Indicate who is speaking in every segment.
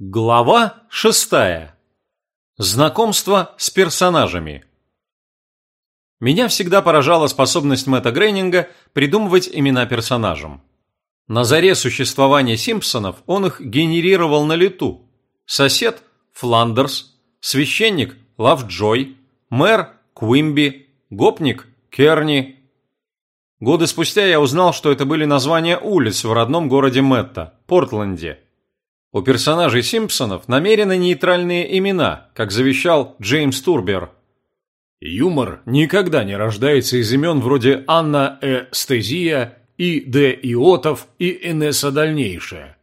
Speaker 1: Глава шестая. Знакомство с персонажами. Меня всегда поражала способность Мэтта Грейнинга придумывать имена персонажам. На заре существования Симпсонов он их генерировал на лету. Сосед – Фландерс, священник – Лавджой, мэр – Куимби, гопник – Керни. Годы спустя я узнал, что это были названия улиц в родном городе Мэтта – Портленде. У персонажей Симпсонов намеренно нейтральные имена, как завещал Джеймс Турбер.
Speaker 2: Юмор никогда не рождается из имен вроде Анна Э. Стезия, И. Д. Иотов и Энесса Дальнейшая.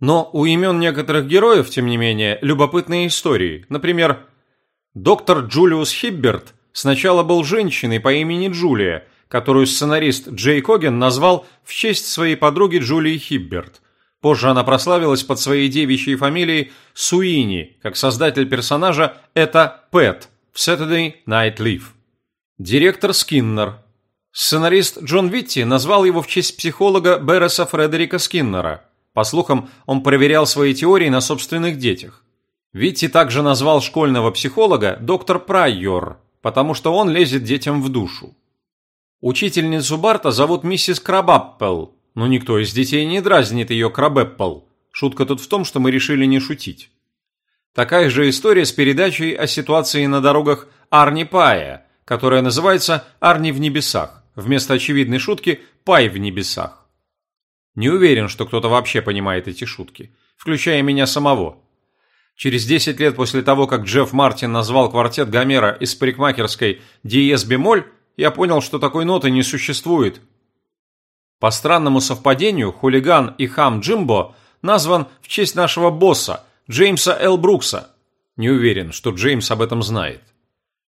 Speaker 1: Но у имен некоторых героев, тем не менее, любопытные истории. Например, доктор Джулиус Хибберт сначала был женщиной по имени Джулия, которую сценарист Джей Коген назвал в честь своей подруги Джулии Хибберт – Позже она прославилась под своей девичьей фамилией Суини, как создатель персонажа это Пэт в Saturday Night Live. Директор Скиннер. Сценарист Джон Витти назвал его в честь психолога Берреса Фредерика Скиннера. По слухам, он проверял свои теории на собственных детях. Витти также назвал школьного психолога доктор Прайор, потому что он лезет детям в душу. Учительницу Барта зовут миссис Крабаппел, но никто из детей не дразнит ее Крабэппл. Шутка тут в том, что мы решили не шутить. Такая же история с передачей о ситуации на дорогах Арни Пая, которая называется «Арни в небесах», вместо очевидной шутки «Пай в небесах». Не уверен, что кто-то вообще понимает эти шутки, включая меня самого. Через 10 лет после того, как Джефф Мартин назвал квартет Гомера из парикмахерской «Диез бемоль», я понял, что такой ноты не существует, по странному совпадению, хулиган и хам Джимбо назван в честь нашего босса, Джеймса Л. Брукса. Не уверен, что Джеймс об этом знает.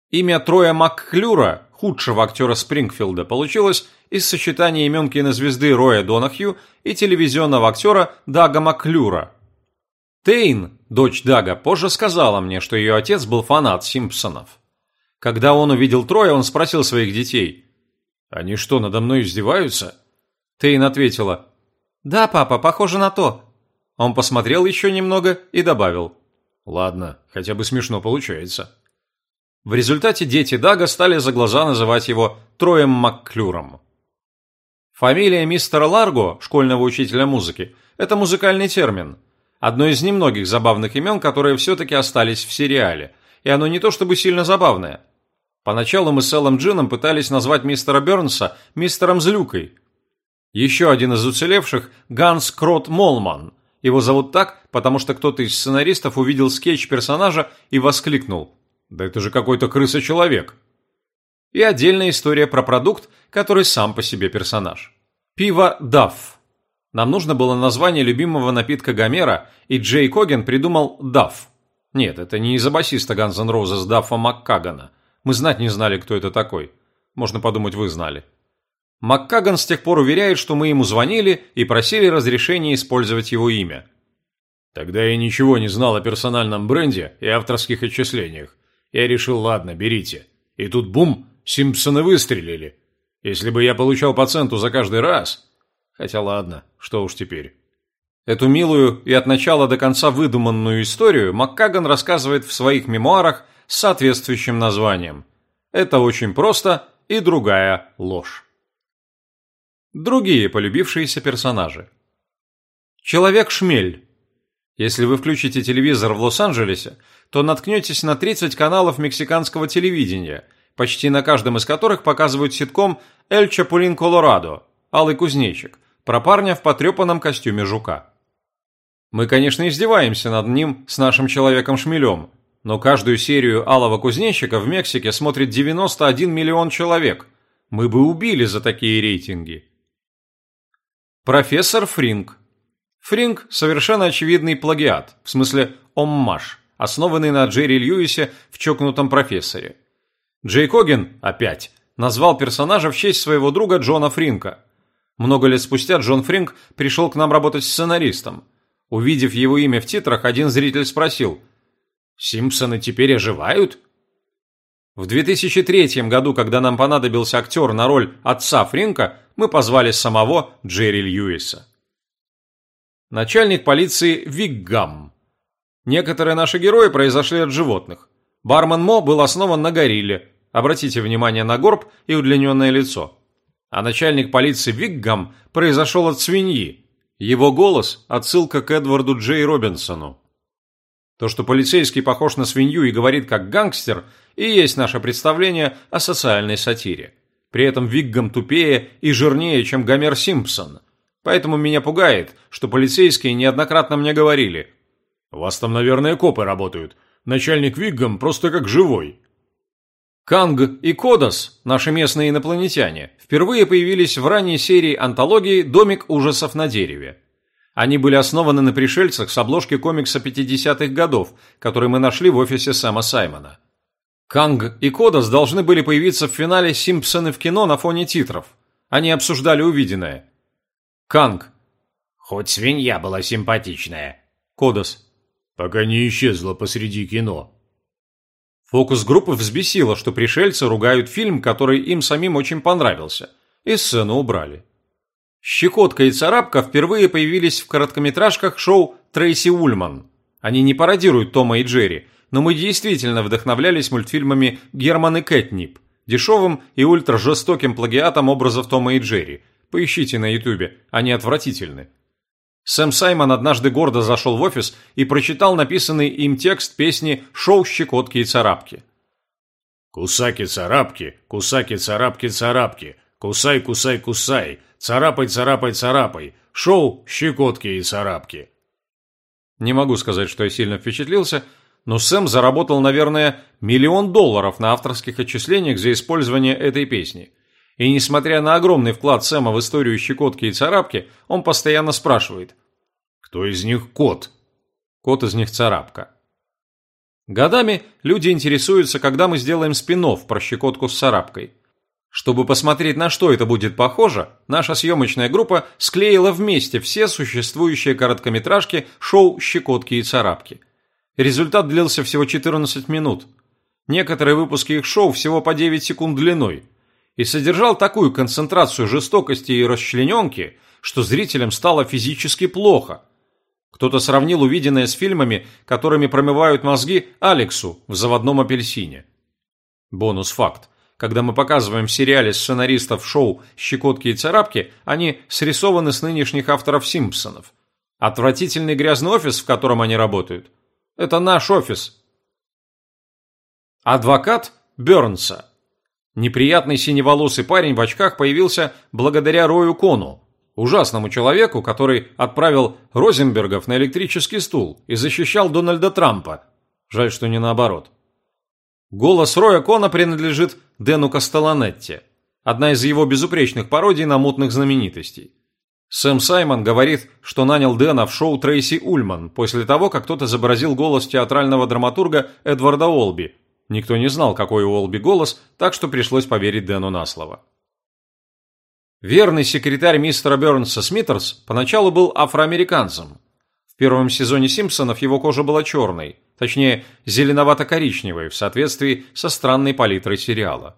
Speaker 1: Имя Троя Макклюра, худшего актера Спрингфилда, получилось из сочетания имен кинозвезды Роя Донахью и телевизионного актера Дага Макклюра. Тейн, дочь Дага, позже сказала мне, что ее отец был фанат Симпсонов. Когда он увидел Троя, он спросил своих детей, «Они что, надо мной издеваются?» Тейн ответила. «Да, папа, похоже на то». Он посмотрел еще немного и добавил. «Ладно, хотя бы смешно получается». В результате дети Дага стали за глаза называть его Троем Макклюром. Фамилия мистера Ларго, школьного учителя музыки, это музыкальный термин. Одно из немногих забавных имен, которые все-таки остались в сериале. И оно не то чтобы сильно забавное. Поначалу мы с Элом Джином пытались назвать мистера Бернса мистером Злюкой, еще один из уцелевших – Ганс Крот Молман. Его зовут так, потому что кто-то из сценаристов увидел скетч персонажа и воскликнул «Да это же какой-то крыса-человек!» И отдельная история про продукт, который сам по себе персонаж. Пиво Дафф. Нам нужно было название любимого напитка Гомера, и Джей Коген придумал Дафф. Нет, это не из-за басиста Guns N' Roses Даффа Маккагана. Мы знать не знали, кто это такой. Можно подумать, вы знали. МакКаган с тех пор уверяет, что мы ему звонили и просили разрешения использовать его имя.
Speaker 2: Тогда я ничего не знал о персональном бренде и авторских отчислениях. Я решил, ладно, берите. И тут бум, Симпсоны выстрелили. Если бы я получал по центу за каждый раз... Хотя ладно, что уж теперь.
Speaker 1: Эту милую и от начала до конца выдуманную историю МакКаган рассказывает в своих мемуарах с соответствующим названием. Это очень просто и другая ложь. Другие полюбившиеся персонажи. Человек-шмель. Если вы включите телевизор в Лос-Анджелесе, то наткнетесь на 30 каналов мексиканского телевидения, почти на каждом из которых показывают ситком «Эль Чапулин Колорадо» Алый кузнечик, про парня в потрепанном костюме жука. Мы, конечно, издеваемся над ним с нашим человеком-шмелем, но каждую серию «Алого кузнечика» в Мексике смотрит 91 миллион человек. Мы бы убили за такие рейтинги. Профессор Фринг. Фринг – совершенно очевидный плагиат, в смысле оммаж, основанный на Джерри Льюисе в «Чокнутом профессоре». Джей Коген, опять, назвал персонажа в честь своего друга Джона Фринка. Много лет спустя Джон Фринк пришел к нам работать сценаристом. Увидев его имя в титрах, один зритель спросил «Симпсоны теперь оживают?» В 2003 году, когда нам понадобился актер на роль отца Фринка, мы позвали самого Джерри Льюиса. Начальник полиции Виггам. Некоторые наши герои произошли от животных. Бармен Мо был основан на горилле. Обратите внимание на горб и удлиненное лицо. А начальник полиции Виггам произошел от свиньи. Его голос – отсылка к Эдварду Джей Робинсону. То, что полицейский похож на свинью и говорит как гангстер, и есть наше представление о социальной сатире. При этом Виггам тупее и жирнее, чем Гомер Симпсон. Поэтому меня пугает, что полицейские неоднократно мне говорили.
Speaker 2: «У вас там, наверное, копы работают. Начальник Виггам просто как живой».
Speaker 1: Канг и Кодас, наши местные инопланетяне, впервые появились в ранней серии антологии «Домик ужасов на дереве». Они были основаны на пришельцах с обложки комикса 50-х годов, который мы нашли в офисе Сэма Саймона. Канг и Кодас должны были появиться в финале «Симпсоны в кино» на фоне титров. Они обсуждали увиденное. Канг.
Speaker 3: Хоть свинья была симпатичная.
Speaker 1: Кодас.
Speaker 2: Пока не исчезла посреди кино.
Speaker 1: Фокус группы взбесило, что пришельцы ругают фильм, который им самим очень понравился, и сцену убрали. Щекотка и царапка впервые появились в короткометражках шоу «Трейси Ульман». Они не пародируют Тома и Джерри, но мы действительно вдохновлялись мультфильмами «Герман и Кэтнип», дешевым и ультражестоким плагиатом образов Тома и Джерри. Поищите на ютубе, они отвратительны. Сэм Саймон однажды гордо зашел в офис и прочитал написанный им текст песни «Шоу щекотки и царапки».
Speaker 2: «Кусаки-царапки, кусаки-царапки-царапки, кусай, кусай, кусай, Царапай, царапай, царапай. Шоу «Щекотки и царапки».
Speaker 1: Не могу сказать, что я сильно впечатлился, но Сэм заработал, наверное, миллион долларов на авторских отчислениях за использование этой песни. И несмотря на огромный вклад Сэма в историю щекотки и царапки, он постоянно спрашивает.
Speaker 2: Кто из них кот?
Speaker 1: Кот из них царапка. Годами люди интересуются, когда мы сделаем спин про щекотку с царапкой. Чтобы посмотреть, на что это будет похоже, наша съемочная группа склеила вместе все существующие короткометражки шоу «Щекотки и царапки». Результат длился всего 14 минут. Некоторые выпуски их шоу всего по 9 секунд длиной. И содержал такую концентрацию жестокости и расчлененки, что зрителям стало физически плохо. Кто-то сравнил увиденное с фильмами, которыми промывают мозги Алексу в «Заводном апельсине». Бонус-факт. Когда мы показываем в сериале сценаристов шоу «Щекотки и царапки», они срисованы с нынешних авторов «Симпсонов». Отвратительный грязный офис, в котором они работают. Это наш офис. Адвокат Бернса. Неприятный синеволосый парень в очках появился благодаря Рою Кону, ужасному человеку, который отправил Розенбергов на электрический стул и защищал Дональда Трампа. Жаль, что не наоборот. Голос Роя Кона принадлежит Дэну Кастелланетти, одна из его безупречных пародий на мутных знаменитостей. Сэм Саймон говорит, что нанял Дэна в шоу Трейси Ульман после того, как кто-то изобразил голос театрального драматурга Эдварда Олби. Никто не знал, какой у Олби голос, так что пришлось поверить Дэну на слово. Верный секретарь мистера Бернса Смитерс поначалу был афроамериканцем. Первом сезоне «Симпсонов» его кожа была черной – точнее, зеленовато-коричневый, в соответствии со странной палитрой сериала.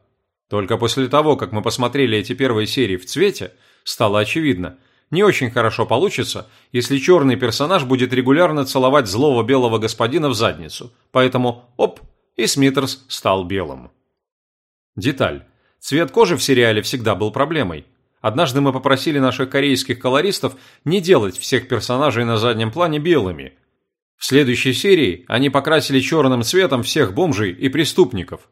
Speaker 1: Только после того, как мы посмотрели эти первые серии в цвете, стало очевидно, не очень хорошо получится, если черный персонаж будет регулярно целовать злого белого господина в задницу, поэтому оп, и Смитерс стал белым. Деталь. Цвет кожи в сериале всегда был проблемой. Однажды мы попросили наших корейских колористов не делать всех персонажей на заднем плане белыми, в следующей серии они покрасили черным цветом всех бомжей и преступников.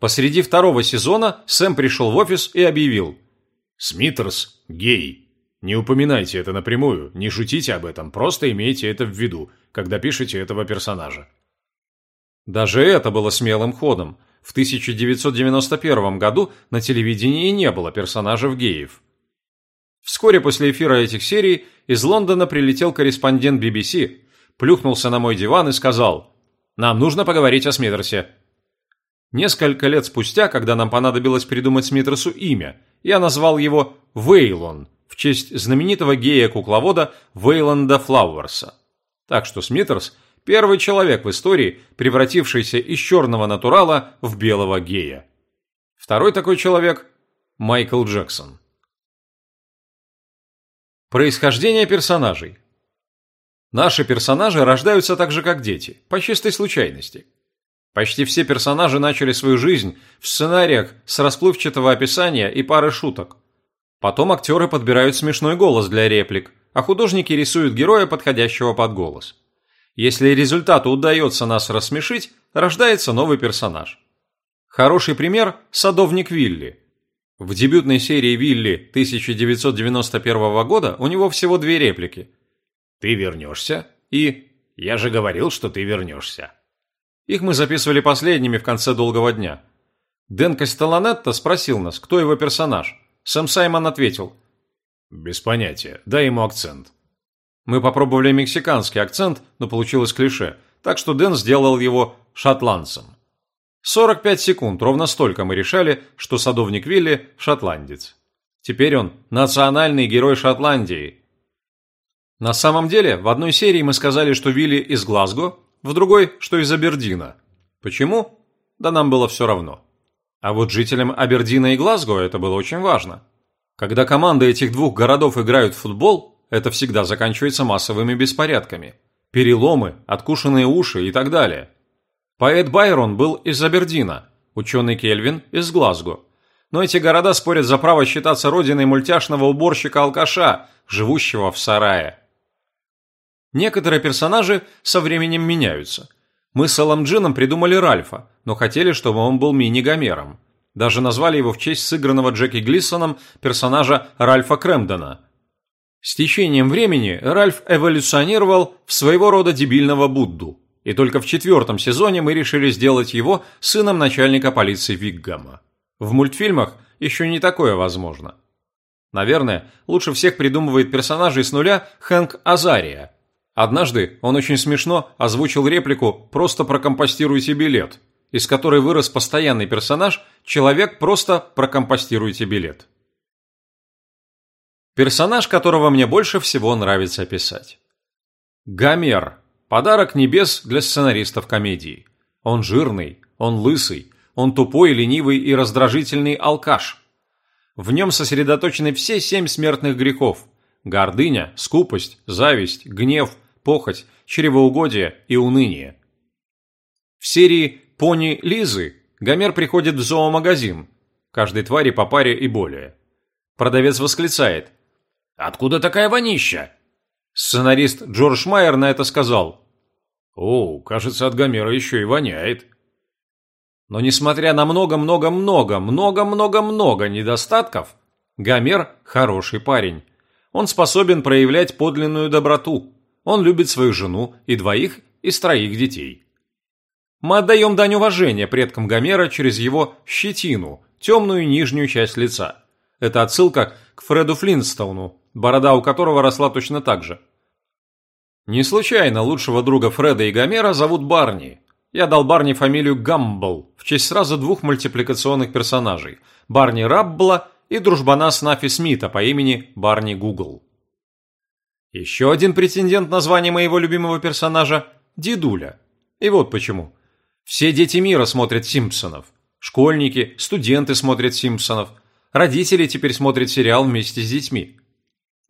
Speaker 1: Посреди второго сезона Сэм пришел в офис и объявил
Speaker 2: «Смитерс гей. Не упоминайте это напрямую, не шутите об этом, просто имейте это в виду, когда пишете этого персонажа».
Speaker 1: Даже это было смелым ходом. В 1991 году на телевидении не было персонажев геев. Вскоре после эфира этих серий из Лондона прилетел корреспондент BBC, плюхнулся на мой диван и сказал «Нам нужно поговорить о Смитерсе». Несколько лет спустя, когда нам понадобилось придумать Смитерсу имя, я назвал его Вейлон в честь знаменитого гея-кукловода Вейланда Флауэрса. Так что Смитерс – первый человек в истории, превратившийся из черного натурала в белого гея. Второй такой человек – Майкл Джексон. Происхождение персонажей. Наши персонажи рождаются так же, как дети, по чистой случайности. Почти все персонажи начали свою жизнь в сценариях с расплывчатого описания и пары шуток. Потом актеры подбирают смешной голос для реплик, а художники рисуют героя, подходящего под голос. Если результату удается нас рассмешить, рождается новый персонаж. Хороший пример – садовник Вилли. В дебютной серии Вилли 1991 года у него всего две реплики.
Speaker 3: «Ты вернешься?» и «Я же говорил, что ты вернешься».
Speaker 1: Их мы записывали последними в конце долгого дня. Дэн Кастелланетто спросил нас, кто его персонаж. Сэм Саймон ответил.
Speaker 2: «Без понятия. Дай ему акцент».
Speaker 1: Мы попробовали мексиканский акцент, но получилось клише, так что Дэн сделал его шотландцем. 45 секунд, ровно столько мы решали, что садовник Вилли – шотландец. Теперь он – национальный герой Шотландии. На самом деле, в одной серии мы сказали, что Вилли из Глазго, в другой, что из Абердина. Почему? Да нам было все равно. А вот жителям Абердина и Глазго это было очень важно. Когда команды этих двух городов играют в футбол, это всегда заканчивается массовыми беспорядками. Переломы, откушенные уши и так далее. Поэт Байрон был из Абердина, ученый Кельвин из Глазго. Но эти города спорят за право считаться родиной мультяшного уборщика-алкаша, живущего в сарае. Некоторые персонажи со временем меняются. Мы с Эллом Джином придумали Ральфа, но хотели, чтобы он был мини-гомером. Даже назвали его в честь сыгранного Джеки Глиссоном персонажа Ральфа Кремдона. С течением времени Ральф эволюционировал в своего рода дебильного Будду. И только в четвертом сезоне мы решили сделать его сыном начальника полиции Виггама. В мультфильмах еще не такое возможно. Наверное, лучше всех придумывает персонажей с нуля Хэнк Азария, Однажды он очень смешно озвучил реплику «Просто прокомпостируйте билет», из которой вырос постоянный персонаж «Человек, просто прокомпостируйте билет». Персонаж, которого мне больше всего нравится писать. Гомер. Подарок небес для сценаристов комедии. Он жирный, он лысый, он тупой, ленивый и раздражительный алкаш. В нем сосредоточены все семь смертных грехов – гордыня, скупость, зависть, гнев, похоть, чревоугодие и уныние. В серии «Пони Лизы» Гомер приходит в зоомагазин, каждой твари по паре и более. Продавец восклицает «Откуда такая вонища?» Сценарист Джордж Майер на это сказал «О, кажется, от Гомера еще и воняет». Но несмотря на много-много-много, много-много-много недостатков, Гомер – хороший парень. Он способен проявлять подлинную доброту. Он любит свою жену и двоих из троих детей. Мы отдаем дань уважения предкам Гомера через его щетину, темную нижнюю часть лица. Это отсылка к Фреду Флинстоуну, борода у которого росла точно так же. Не случайно лучшего друга Фреда и Гомера зовут Барни. Я дал Барни фамилию Гамбл в честь сразу двух мультипликационных персонажей – Барни Раббла и дружбана Снафи Смита по имени Барни Гугл. Еще один претендент на звание моего любимого персонажа – Дедуля. И вот почему. Все дети мира смотрят «Симпсонов». Школьники, студенты смотрят «Симпсонов». Родители теперь смотрят сериал вместе с детьми.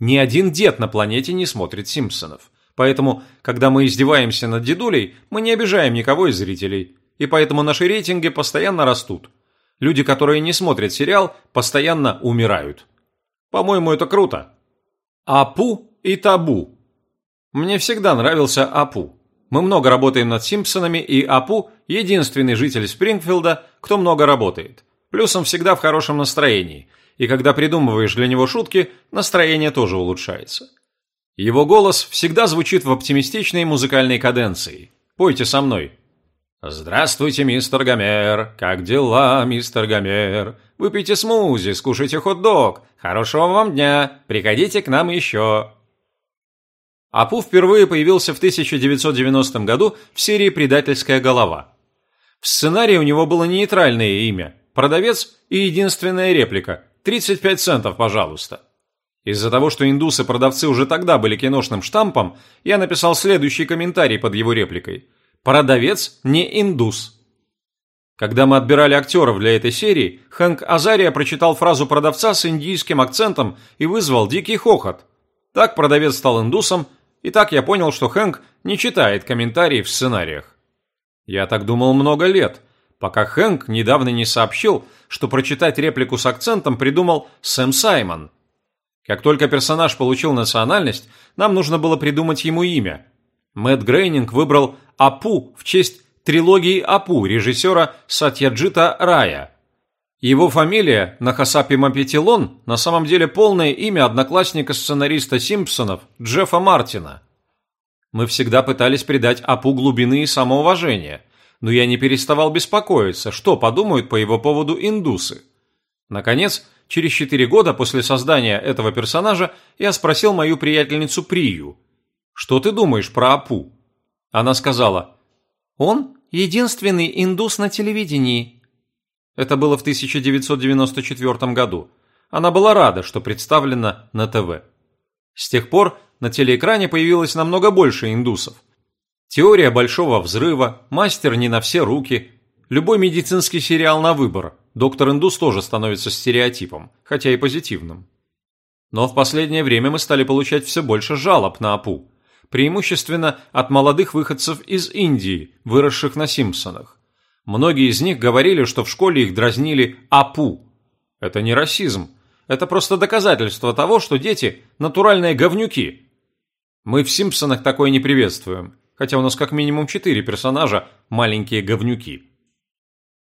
Speaker 1: Ни один дед на планете не смотрит «Симпсонов». Поэтому, когда мы издеваемся над дедулей, мы не обижаем никого из зрителей. И поэтому наши рейтинги постоянно растут. Люди, которые не смотрят сериал, постоянно умирают. По-моему, это круто. Апу и Табу. Мне всегда нравился Апу. Мы много работаем над Симпсонами, и Апу – единственный житель Спрингфилда, кто много работает. Плюс он всегда в хорошем настроении, и когда придумываешь для него шутки, настроение тоже улучшается. Его голос всегда звучит в оптимистичной музыкальной каденции. Пойте со мной. «Здравствуйте, мистер Гомер! Как дела, мистер Гомер? Выпейте смузи, скушайте хот-дог. Хорошего вам дня! Приходите к нам еще!» Апу впервые появился в 1990 году в серии «Предательская голова». В сценарии у него было нейтральное имя – продавец и единственная реплика – 35 центов, пожалуйста. Из-за того, что индусы-продавцы уже тогда были киношным штампом, я написал следующий комментарий под его репликой. «Продавец не индус». Когда мы отбирали актеров для этой серии, Хэнк Азария прочитал фразу продавца с индийским акцентом и вызвал дикий хохот – Так продавец стал индусом, и так я понял, что Хэнк не читает комментарии в сценариях. Я так думал много лет, пока Хэнк недавно не сообщил, что прочитать реплику с акцентом придумал Сэм Саймон. Как только персонаж получил национальность, нам нужно было придумать ему имя. Мэтт Грейнинг выбрал Апу в честь трилогии Апу режиссера Сатьяджита Рая. Его фамилия Нахасапи Мапетилон на самом деле полное имя одноклассника-сценариста Симпсонов Джеффа Мартина. Мы всегда пытались придать Апу глубины и самоуважения, но я не переставал беспокоиться, что подумают по его поводу индусы. Наконец, через четыре года после создания этого персонажа я спросил мою приятельницу Прию, «Что ты думаешь про Апу?» Она сказала, «Он единственный индус на телевидении, это было в 1994 году. Она была рада, что представлена на ТВ. С тех пор на телеэкране появилось намного больше индусов. Теория большого взрыва, мастер не на все руки, любой медицинский сериал на выбор. Доктор Индус тоже становится стереотипом, хотя и позитивным. Но в последнее время мы стали получать все больше жалоб на АПУ, преимущественно от молодых выходцев из Индии, выросших на Симпсонах. Многие из них говорили, что в школе их дразнили «апу». Это не расизм. Это просто доказательство того, что дети – натуральные говнюки. Мы в «Симпсонах» такое не приветствуем, хотя у нас как минимум четыре персонажа – маленькие говнюки.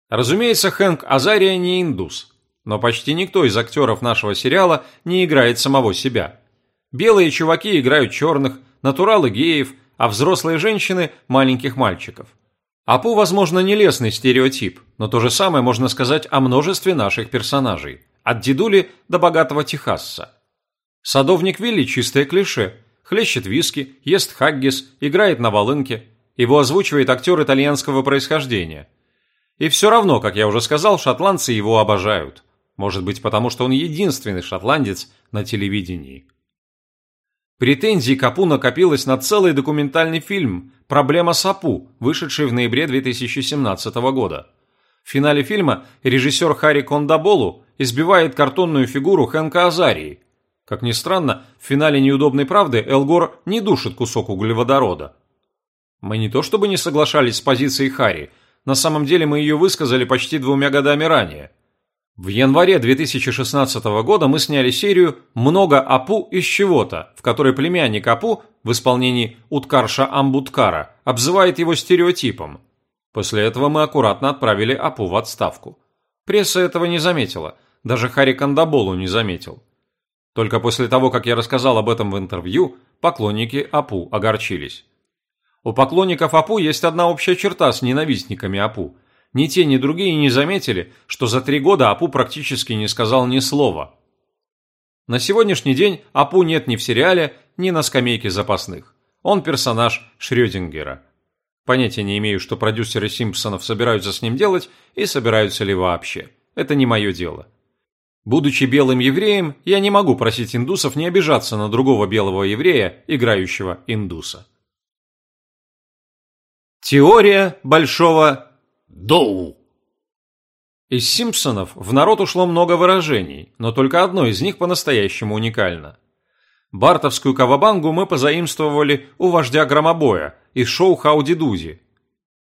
Speaker 1: Разумеется, Хэнк Азария не индус, но почти никто из актеров нашего сериала не играет самого себя. Белые чуваки играют черных, натуралы геев, а взрослые женщины – маленьких мальчиков – Апу, возможно, нелестный стереотип, но то же самое можно сказать о множестве наших персонажей, от дедули до богатого Техасса. Садовник Вилли – чистое клише. Хлещет виски, ест хаггис, играет на волынке. Его озвучивает актер итальянского происхождения. И все равно, как я уже сказал, шотландцы его обожают. Может быть, потому что он единственный шотландец на телевидении. Претензий к Апу накопилось на целый документальный фильм «Проблема с Апу», вышедший в ноябре 2017 года. В финале фильма режиссер Харри Кондаболу избивает картонную фигуру Хэнка Азарии. Как ни странно, в финале «Неудобной правды» Элгор не душит кусок углеводорода. Мы не то чтобы не соглашались с позицией Харри, на самом деле мы ее высказали почти двумя годами ранее – в январе 2016 года мы сняли серию «Много Апу из чего-то», в которой племянник Апу в исполнении Уткарша Амбуткара обзывает его стереотипом. После этого мы аккуратно отправили Апу в отставку. Пресса этого не заметила, даже Хари Кандаболу не заметил. Только после того, как я рассказал об этом в интервью, поклонники Апу огорчились. У поклонников Апу есть одна общая черта с ненавистниками Апу – ни те, ни другие не заметили, что за три года Апу практически не сказал ни слова. На сегодняшний день Апу нет ни в сериале, ни на скамейке запасных. Он персонаж Шрёдингера. Понятия не имею, что продюсеры Симпсонов собираются с ним делать и собираются ли вообще. Это не мое дело. Будучи белым евреем, я не могу просить индусов не обижаться на другого белого еврея, играющего индуса. Теория большого Доу. Из «Симпсонов» в народ ушло много выражений, но только одно из них по-настоящему уникально. Бартовскую кавабангу мы позаимствовали у вождя громобоя из шоу «Хауди Дузи».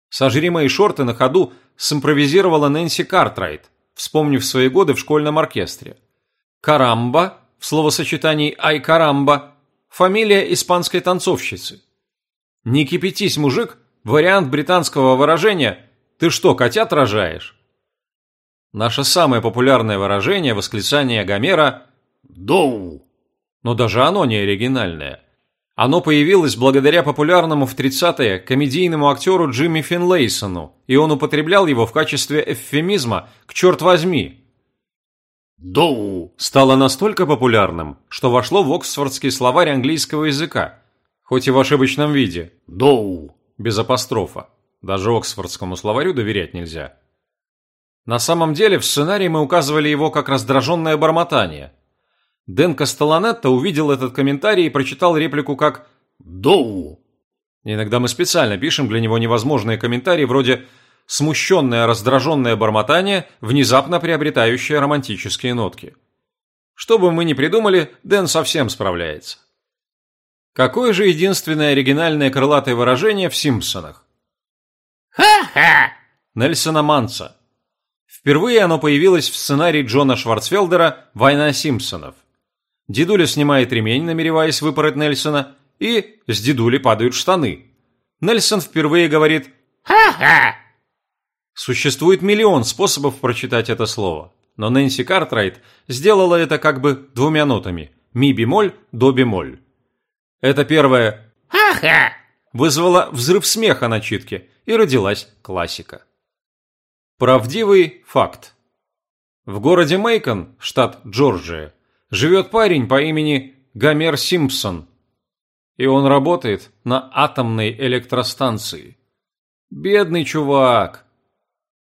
Speaker 1: «Сожри мои шорты» на ходу симпровизировала Нэнси Картрайт, вспомнив свои годы в школьном оркестре. «Карамба» в словосочетании «Ай карамба» – фамилия испанской танцовщицы. «Не кипятись, мужик» – вариант британского выражения – ты что, котят рожаешь? Наше самое популярное выражение – восклицание Гомера «Доу». Но даже оно не оригинальное. Оно появилось благодаря популярному в 30-е комедийному актеру Джимми Финлейсону, и он употреблял его в качестве эвфемизма «к черт возьми». «Доу» стало настолько популярным, что вошло в Оксфордский словарь английского языка, хоть и в ошибочном виде «доу» без апострофа. Даже Оксфордскому словарю доверять нельзя. На самом деле в сценарии мы указывали его как раздраженное бормотание. Дэн Кастеланетто увидел этот комментарий и прочитал реплику как «Доу». Иногда мы специально пишем для него невозможные комментарии вроде «смущенное раздраженное бормотание, внезапно приобретающее романтические нотки». Что бы мы ни придумали, Дэн совсем справляется. Какое же единственное оригинальное крылатое выражение в «Симпсонах»?
Speaker 4: Ха-ха!
Speaker 1: Нельсона Манса. Впервые оно появилось в сценарии Джона Шварцфелдера «Война Симпсонов». Дедуля снимает ремень, намереваясь выпороть Нельсона, и с дедули падают штаны. Нельсон впервые говорит
Speaker 4: Ха-ха!
Speaker 1: Существует миллион способов прочитать это слово, но Нэнси Картрайт сделала это как бы двумя нотами – ми-бемоль, до-бемоль. Это первое
Speaker 4: Ха-ха!
Speaker 1: вызвало взрыв смеха на читке, и родилась классика. Правдивый факт. В городе Мейкон, штат Джорджия, живет парень по имени Гомер Симпсон. И он работает на атомной электростанции. Бедный чувак.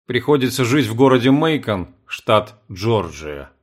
Speaker 1: Приходится жить в городе Мейкон, штат Джорджия.